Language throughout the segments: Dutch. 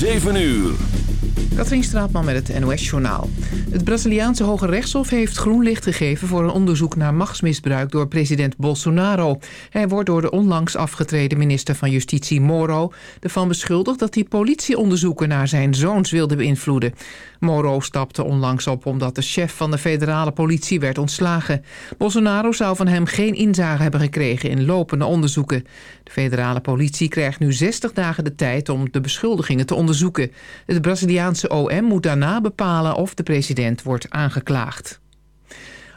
7 uur. Katrien Straatman met het NOS-journaal. Het Braziliaanse Hoge Rechtshof heeft groen licht gegeven... voor een onderzoek naar machtsmisbruik door president Bolsonaro. Hij wordt door de onlangs afgetreden minister van Justitie Moro... ervan beschuldigd dat hij politieonderzoeken naar zijn zoons wilde beïnvloeden. Moro stapte onlangs op omdat de chef van de federale politie werd ontslagen. Bolsonaro zou van hem geen inzage hebben gekregen in lopende onderzoeken. De federale politie krijgt nu 60 dagen de tijd om de beschuldigingen te onderzoeken. Het Braziliaanse OM moet daarna bepalen of de president wordt aangeklaagd.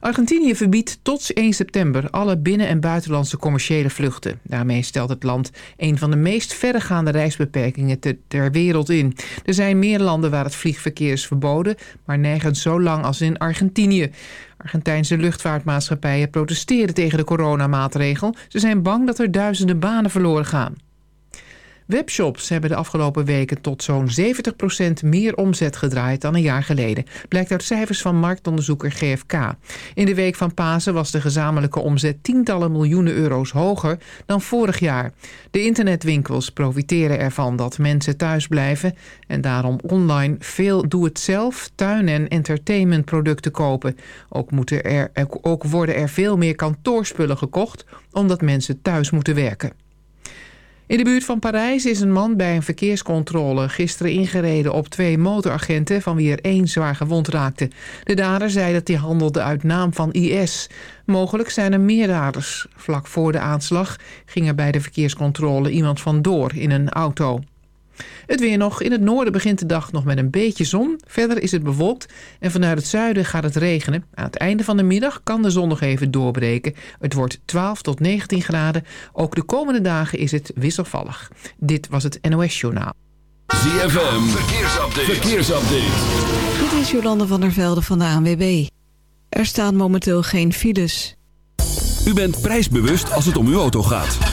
Argentinië verbiedt tot 1 september alle binnen- en buitenlandse commerciële vluchten. Daarmee stelt het land een van de meest verregaande reisbeperkingen ter wereld in. Er zijn meer landen waar het vliegverkeer is verboden, maar nergens zo lang als in Argentinië. Argentijnse luchtvaartmaatschappijen protesteren tegen de coronamaatregel. Ze zijn bang dat er duizenden banen verloren gaan. Webshops hebben de afgelopen weken tot zo'n 70% meer omzet gedraaid dan een jaar geleden. Blijkt uit cijfers van marktonderzoeker GFK. In de week van Pasen was de gezamenlijke omzet tientallen miljoenen euro's hoger dan vorig jaar. De internetwinkels profiteren ervan dat mensen thuis blijven en daarom online veel doe-het-zelf, tuin- en entertainmentproducten kopen. Ook, moeten er, ook worden er veel meer kantoorspullen gekocht omdat mensen thuis moeten werken. In de buurt van Parijs is een man bij een verkeerscontrole gisteren ingereden op twee motoragenten van wie er één zwaar gewond raakte. De dader zei dat hij handelde uit naam van IS. Mogelijk zijn er meer daders. Vlak voor de aanslag ging er bij de verkeerscontrole iemand vandoor in een auto. Het weer nog. In het noorden begint de dag nog met een beetje zon. Verder is het bewolkt en vanuit het zuiden gaat het regenen. Aan het einde van de middag kan de zon nog even doorbreken. Het wordt 12 tot 19 graden. Ook de komende dagen is het wisselvallig. Dit was het NOS Journaal. ZFM, verkeersupdate. verkeersupdate. Dit is Jolande van der Velde van de ANWB. Er staan momenteel geen files. U bent prijsbewust als het om uw auto gaat.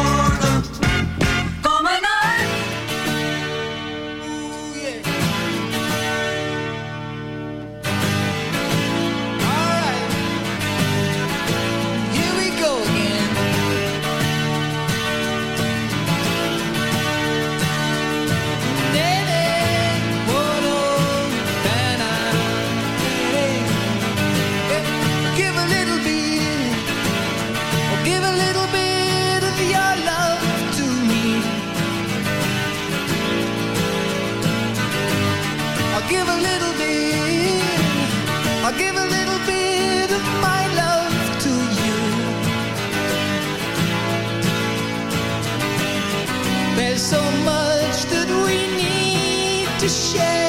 to share.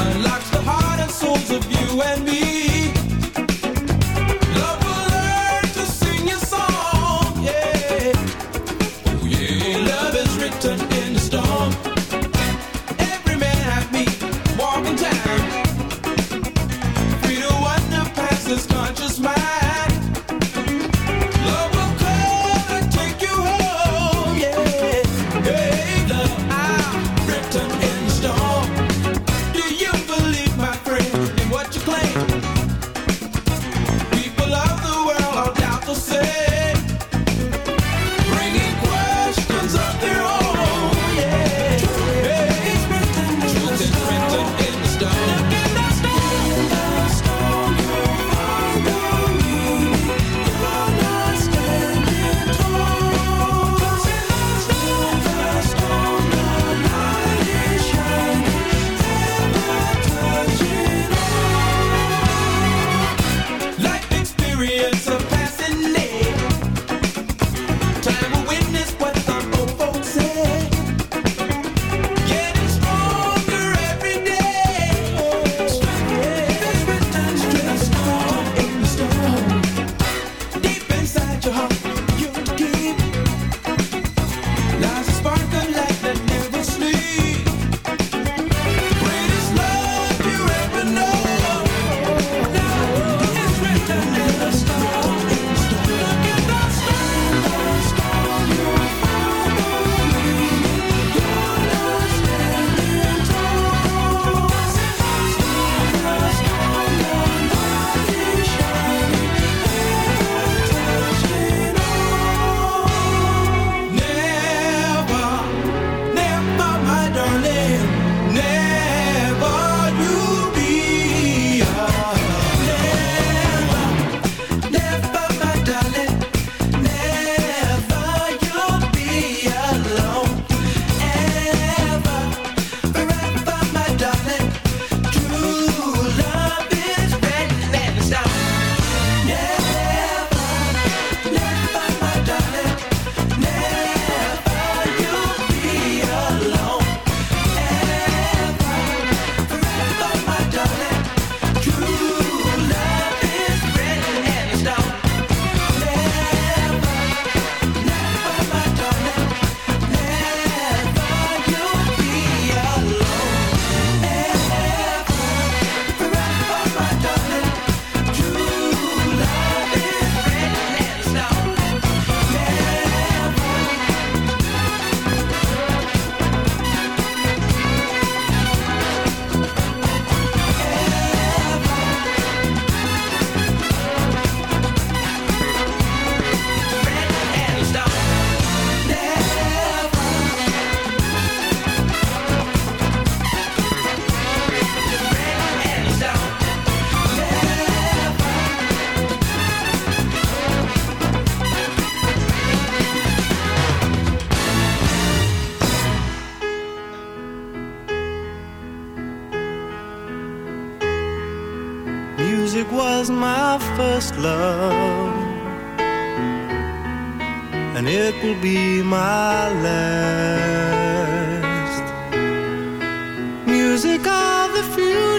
unlocked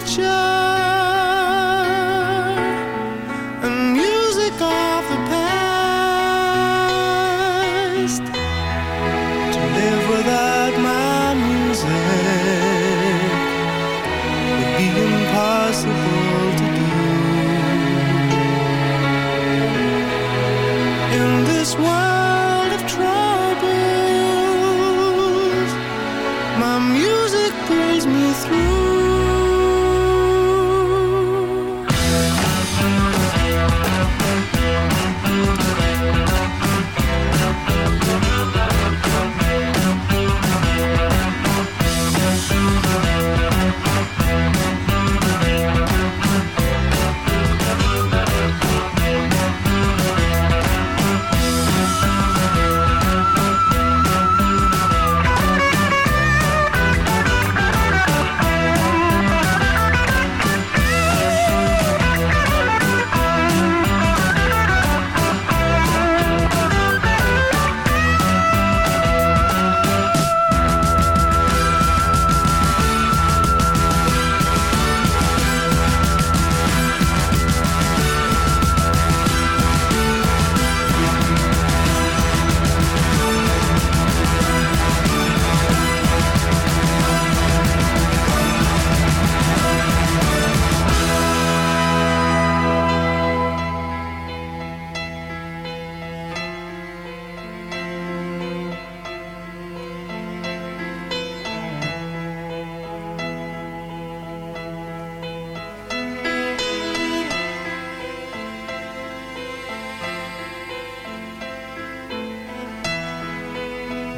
future.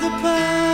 Music of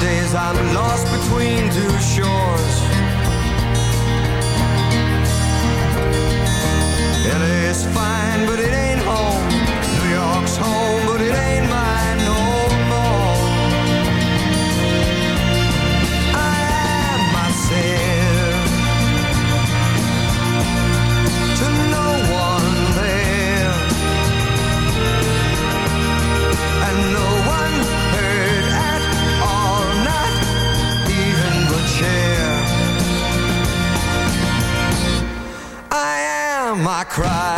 days I'm lost between two shores. It is fine, but it cry.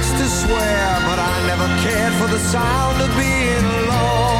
likes to swear, but I never cared for the sound of being alone.